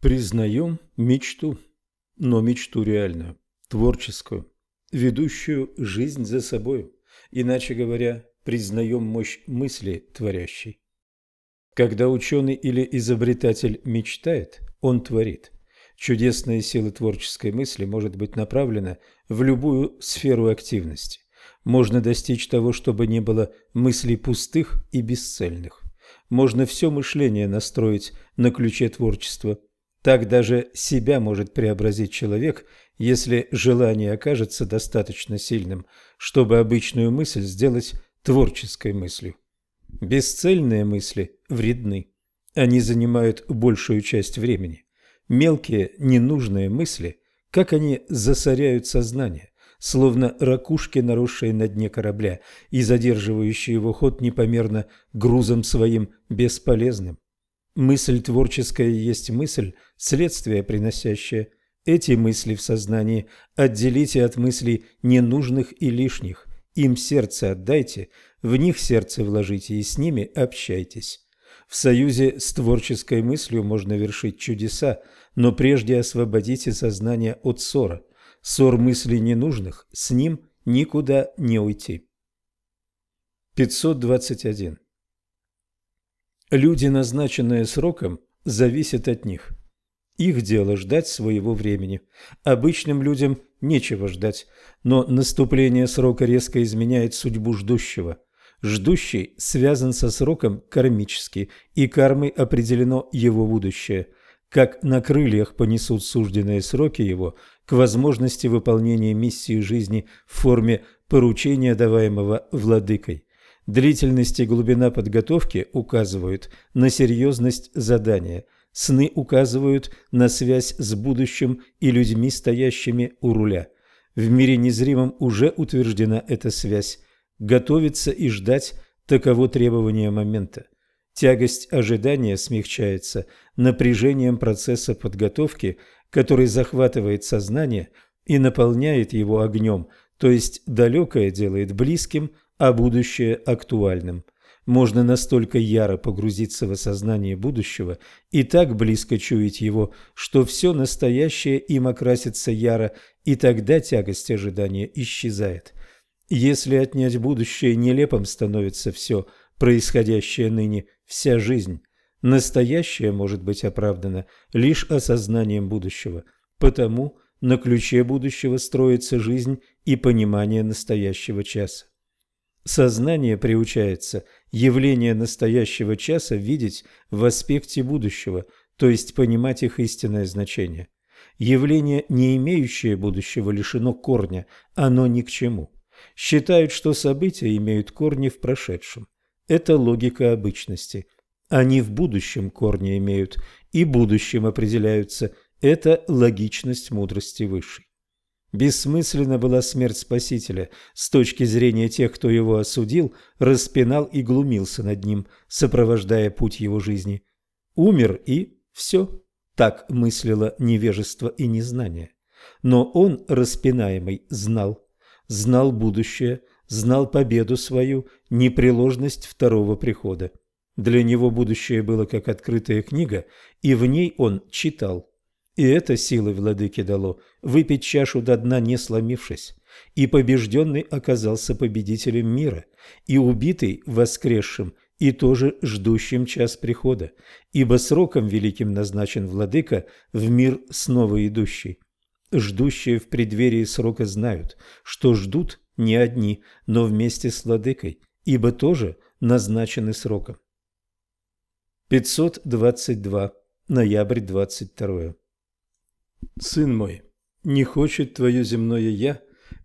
Признаем мечту, но мечту реальную, творческую, ведущую жизнь за собою. Иначе говоря, признаем мощь мысли творящей. Когда ученый или изобретатель мечтает, он творит. Чудесная сила творческой мысли может быть направлена в любую сферу активности. Можно достичь того, чтобы не было мыслей пустых и бесцельных. Можно все мышление настроить на ключе творчества – так даже себя может преобразить человек, если желание окажется достаточно сильным, чтобы обычную мысль сделать творческой мыслью. Бесцельные мысли вредны. Они занимают большую часть времени. Мелкие, ненужные мысли, как они засоряют сознание, словно ракушки, наросшие на дне корабля и задерживающие его ход непомерно грузом своим бесполезным. Мысль творческая есть мысль, следствие приносящее. Эти мысли в сознании отделите от мыслей ненужных и лишних. Им сердце отдайте, в них сердце вложите и с ними общайтесь. В союзе с творческой мыслью можно вершить чудеса, но прежде освободите сознание от ссора. Ссор мыслей ненужных, с ним никуда не уйти. 521. Люди, назначенные сроком, зависят от них. Их дело ждать своего времени. Обычным людям нечего ждать, но наступление срока резко изменяет судьбу ждущего. Ждущий связан со сроком кармически, и кармой определено его будущее. Как на крыльях понесут сужденные сроки его к возможности выполнения миссии жизни в форме поручения, даваемого владыкой. Длительность и глубина подготовки указывают на серьезность задания. Сны указывают на связь с будущим и людьми, стоящими у руля. В мире незримом уже утверждена эта связь. Готовиться и ждать – таково требование момента. Тягость ожидания смягчается напряжением процесса подготовки, который захватывает сознание и наполняет его огнем, то есть далекое делает близким, а будущее актуальным. Можно настолько яро погрузиться в осознание будущего и так близко чуять его, что все настоящее им окрасится яро, и тогда тягость ожидания исчезает. Если отнять будущее, нелепым становится все происходящее ныне, вся жизнь. Настоящее может быть оправдано лишь осознанием будущего, потому на ключе будущего строится жизнь и понимание настоящего часа. Сознание приучается явление настоящего часа видеть в аспекте будущего, то есть понимать их истинное значение. Явление, не имеющее будущего, лишено корня, оно ни к чему. Считают, что события имеют корни в прошедшем. Это логика обычности. Они в будущем корни имеют и будущим определяются. Это логичность мудрости высшей. Бессмысленна была смерть Спасителя с точки зрения тех, кто его осудил, распинал и глумился над ним, сопровождая путь его жизни. Умер и все. Так мыслило невежество и незнание. Но он, распинаемый, знал. Знал будущее, знал победу свою, непреложность второго прихода. Для него будущее было как открытая книга, и в ней он читал. И это силы владыки дало выпить чашу до дна, не сломившись. И побежденный оказался победителем мира, и убитый воскресшим, и тоже ждущим час прихода, ибо сроком великим назначен владыка в мир снова идущий. Ждущие в преддверии срока знают, что ждут не одни, но вместе с владыкой, ибо тоже назначены сроком. 522. Ноябрь 22. Сын мой, не хочет твое земное «я»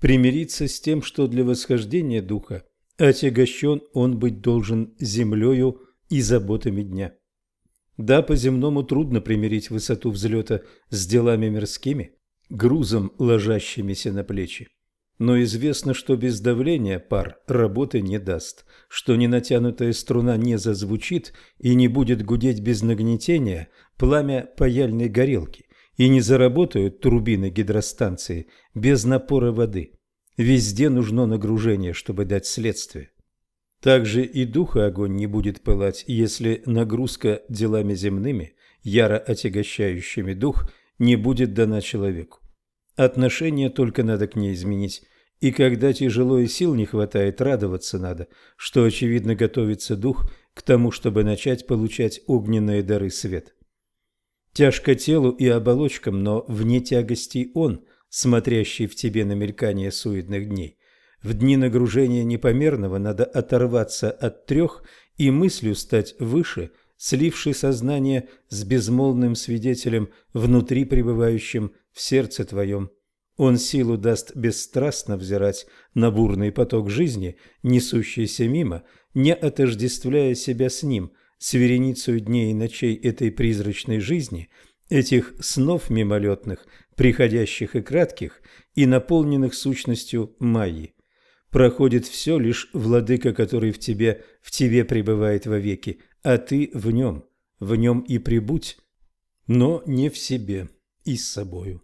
примириться с тем, что для восхождения духа отягощен он быть должен землею и заботами дня. Да, по-земному трудно примирить высоту взлета с делами мирскими, грузом, ложащимися на плечи. Но известно, что без давления пар работы не даст, что ненатянутая струна не зазвучит и не будет гудеть без нагнетения пламя паяльной горелки и не заработают турбины гидростанции без напора воды. Везде нужно нагружение, чтобы дать следствие. Также и духа огонь не будет пылать, если нагрузка делами земными яро отягощающими дух, не будет дана человеку. Отношение только надо к ней изменить, и когда тяжело и сил не хватает, радоваться надо, что, очевидно, готовится дух к тому, чтобы начать получать огненные дары свет. Тяжко телу и оболочкам, но вне тягостей он, смотрящий в тебе на мелькание суетных дней. В дни нагружения непомерного надо оторваться от трех и мыслью стать выше, сливший сознание с безмолвным свидетелем внутри пребывающим в сердце твоем. Он силу даст бесстрастно взирать на бурный поток жизни, несущийся мимо, не отождествляя себя с ним, с вереницей дней и ночей этой призрачной жизни, этих снов мимолетных, приходящих и кратких, и наполненных сущностью Майи. Проходит все лишь владыка, который в тебе, в тебе пребывает вовеки, а ты в нем, в нем и прибудь, но не в себе и с собою.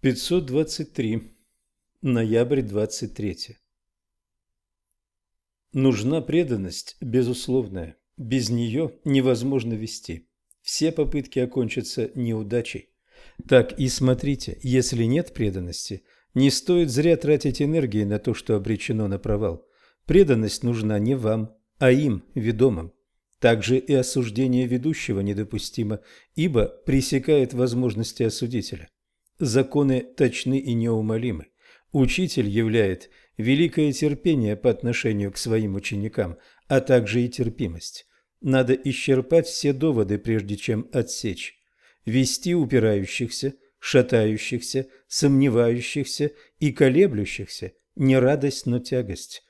523. Ноябрь 23. Нужна преданность, безусловная. Без нее невозможно вести. Все попытки окончатся неудачей. Так и смотрите, если нет преданности, не стоит зря тратить энергии на то, что обречено на провал. Преданность нужна не вам, а им, ведомым. Также и осуждение ведущего недопустимо, ибо пресекает возможности осудителя. Законы точны и неумолимы. Учитель являет великое терпение по отношению к своим ученикам, а также и терпимость. Надо исчерпать все доводы, прежде чем отсечь. Вести упирающихся, шатающихся, сомневающихся и колеблющихся не радость, но тягость.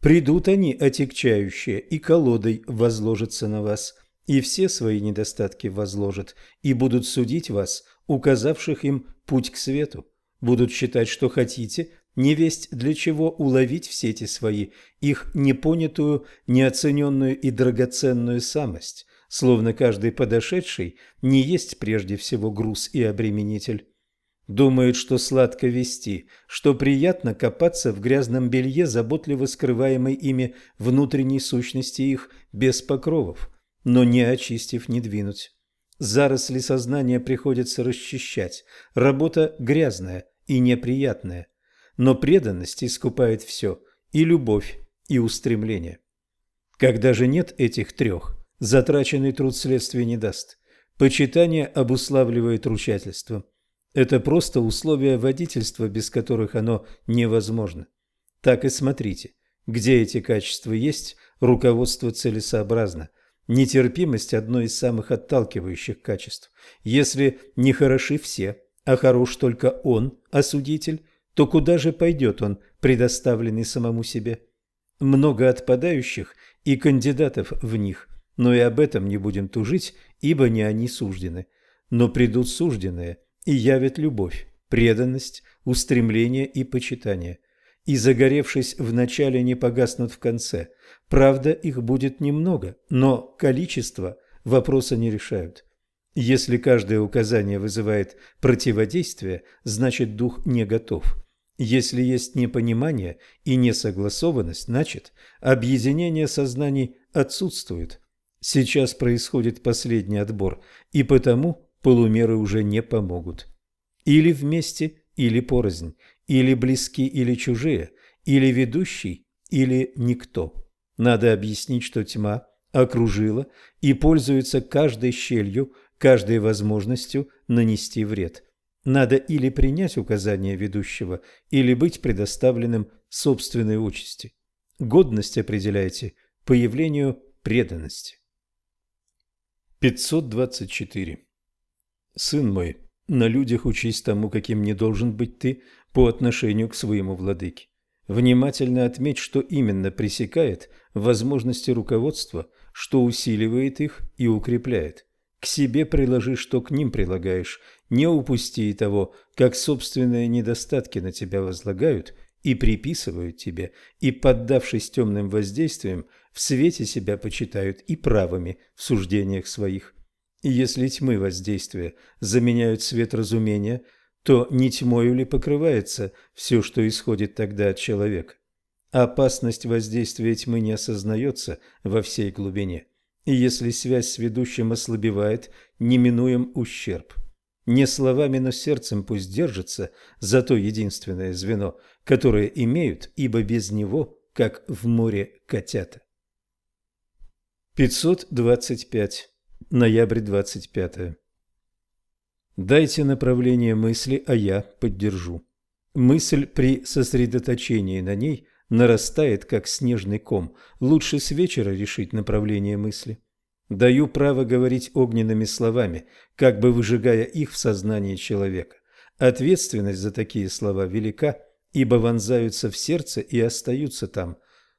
Придут они, отягчающие, и колодой возложатся на вас, и все свои недостатки возложат, и будут судить вас, указавших им путь к свету. Будут считать, что хотите, невесть для чего уловить в сети свои их непонятую, неоцененную и драгоценную самость, словно каждый подошедший не есть прежде всего груз и обременитель. Думают, что сладко вести, что приятно копаться в грязном белье, заботливо скрываемой ими внутренней сущности их без покровов, но не очистив, не двинуть. Заросли сознания приходится расчищать, работа грязная и неприятная, но преданность искупает все, и любовь, и устремление. Когда же нет этих трех, затраченный труд следствия не даст. Почитание обуславливает ручательство – это просто условия водительства, без которых оно невозможно. Так и смотрите, где эти качества есть, руководство целесообразно. Нетерпимость – одно из самых отталкивающих качеств. Если не хороши все, а хорош только он, осудитель, то куда же пойдет он, предоставленный самому себе? Много отпадающих и кандидатов в них, но и об этом не будем тужить, ибо не они суждены. Но придут сужденные, и явит любовь, преданность, устремление и почитание. И загоревшись в начале, не погаснут в конце. Правда, их будет немного, но количество вопроса не решают. Если каждое указание вызывает противодействие, значит дух не готов. Если есть непонимание и несогласованность, значит объединение сознаний отсутствует. Сейчас происходит последний отбор, и потому полумеры уже не помогут. Или вместе, или порознь, или близки, или чужие, или ведущий, или никто. Надо объяснить, что тьма окружила и пользуется каждой щелью, каждой возможностью нанести вред. Надо или принять указания ведущего, или быть предоставленным собственной участи. Годность определяйте по явлению преданности. 524. Сын мой, на людях учись тому, каким не должен быть ты по отношению к своему владыке. Внимательно отметь, что именно пресекает возможности руководства, что усиливает их и укрепляет. К себе приложи, что к ним прилагаешь. Не упусти и того, как собственные недостатки на тебя возлагают и приписывают тебе, и, поддавшись темным воздействиям, в свете себя почитают и правыми в суждениях своих. И если тьмы воздействия заменяют свет разумения, то не тьмою ли покрывается все, что исходит тогда от человека? Опасность воздействия тьмы не осознается во всей глубине. И если связь с ведущим ослабевает, неминуем ущерб. Не словами, но сердцем пусть держится за то единственное звено, которое имеют, ибо без него, как в море котята. 525. Ноябрь 25. Дайте направление мысли, а я поддержу. Мысль при сосредоточении на ней нарастает, как снежный ком. Лучше с вечера решить направление мысли. Даю право говорить огненными словами, как бы выжигая их в сознании человека. Ответственность за такие слова велика, ибо вонзаются в сердце и остаются там.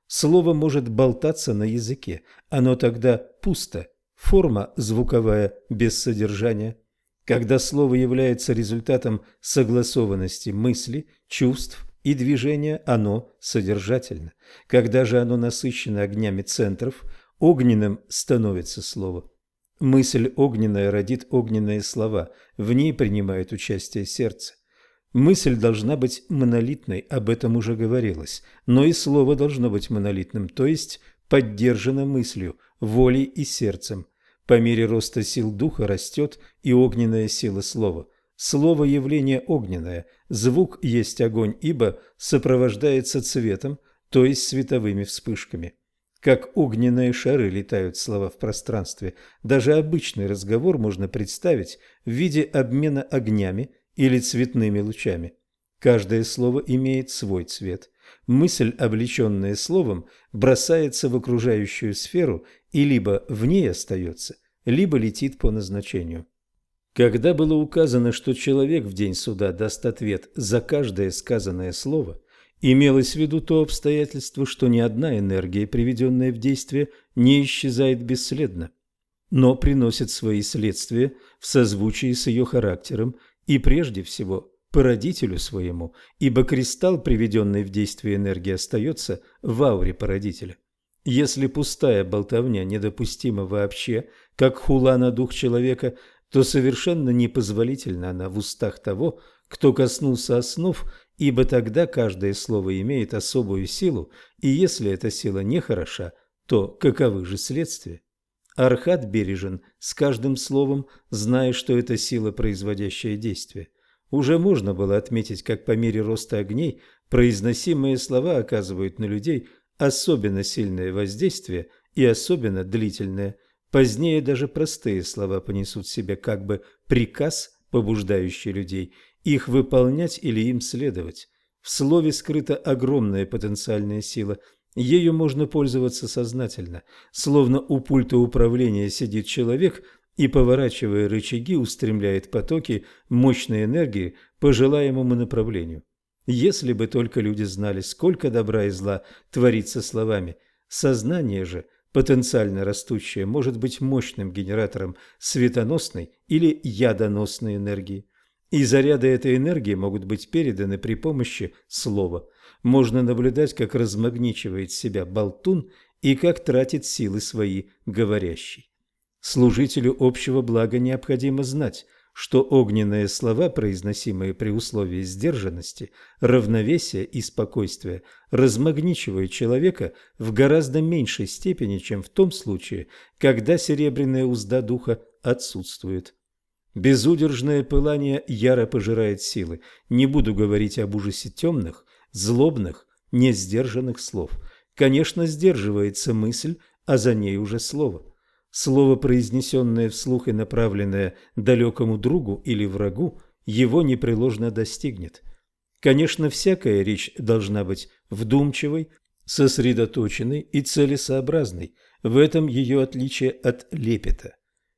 Слово может болтаться на языке, оно тогда пусто, форма звуковая без содержания. Когда слово является результатом согласованности мысли, чувств и движения, оно содержательно. Когда же оно насыщено огнями центров, огненным становится слово. Мысль огненная родит огненные слова, в ней принимает участие сердце. Мысль должна быть монолитной, об этом уже говорилось, но и слово должно быть монолитным, то есть поддержано мыслью, волей и сердцем. По мере роста сил духа растет и огненная сила слова. Слово – явление огненное, звук есть огонь, ибо сопровождается цветом, то есть световыми вспышками. Как огненные шары летают слова в пространстве, даже обычный разговор можно представить в виде обмена огнями или цветными лучами. Каждое слово имеет свой цвет. Мысль, облеченная словом, бросается в окружающую сферу и либо в ней остается, либо летит по назначению. Когда было указано, что человек в день суда даст ответ за каждое сказанное слово, имелось в виду то обстоятельство, что ни одна энергия, приведенная в действие, не исчезает бесследно, но приносит свои следствия в созвучии с ее характером и прежде всего породителю своему, ибо кристалл, приведенный в действие энергии, остается в ауре породителя. Если пустая болтовня недопустима вообще, как хула на дух человека, то совершенно непозволительна она в устах того, кто коснулся основ, ибо тогда каждое слово имеет особую силу, и если эта сила не хороша, то каковы же следствия? Архат бережен с каждым словом, зная, что это сила, производящая действие. Уже можно было отметить, как по мере роста огней произносимые слова оказывают на людей особенно сильное воздействие и особенно длительное. Позднее даже простые слова понесут в себе как бы приказ, побуждающий людей, их выполнять или им следовать. В слове скрыта огромная потенциальная сила. Ею можно пользоваться сознательно, словно у пульта управления сидит человек и, поворачивая рычаги, устремляет потоки мощной энергии по желаемому направлению. Если бы только люди знали, сколько добра и зла творится словами, сознание же, потенциально растущее, может быть мощным генератором светоносной или ядоносной энергии. И заряды этой энергии могут быть переданы при помощи слова. Можно наблюдать, как размагничивает себя болтун и как тратит силы свои говорящий. Служителю общего блага необходимо знать, что огненные слова, произносимые при условии сдержанности, равновесия и спокойствия, размагничивают человека в гораздо меньшей степени, чем в том случае, когда серебряная узда духа отсутствует. Безудержное пылание яро пожирает силы. Не буду говорить об ужасе темных, злобных, несдержанных слов. Конечно, сдерживается мысль, а за ней уже слово. Слово, произнесенное вслух и направленное далекому другу или врагу, его непреложно достигнет. Конечно, всякая речь должна быть вдумчивой, сосредоточенной и целесообразной. В этом ее отличие от лепета.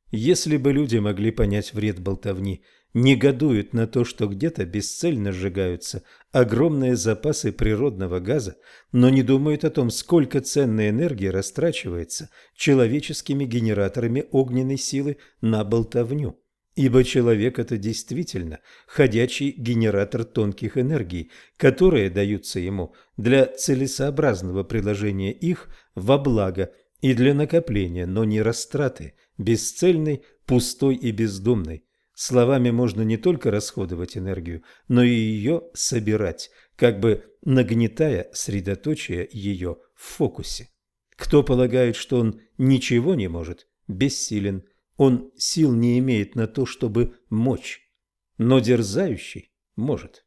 Если бы люди могли понять вред болтовни – негодуют на то, что где-то бесцельно сжигаются огромные запасы природного газа, но не думают о том, сколько ценной энергии растрачивается человеческими генераторами огненной силы на болтовню. Ибо человек – это действительно ходячий генератор тонких энергий, которые даются ему для целесообразного приложения их во благо и для накопления, но не растраты, бесцельной, пустой и бездумной. Словами можно не только расходовать энергию, но и ее собирать, как бы нагнетая средоточие ее в фокусе. Кто полагает, что он ничего не может, бессилен. Он сил не имеет на то, чтобы мочь. Но дерзающий может.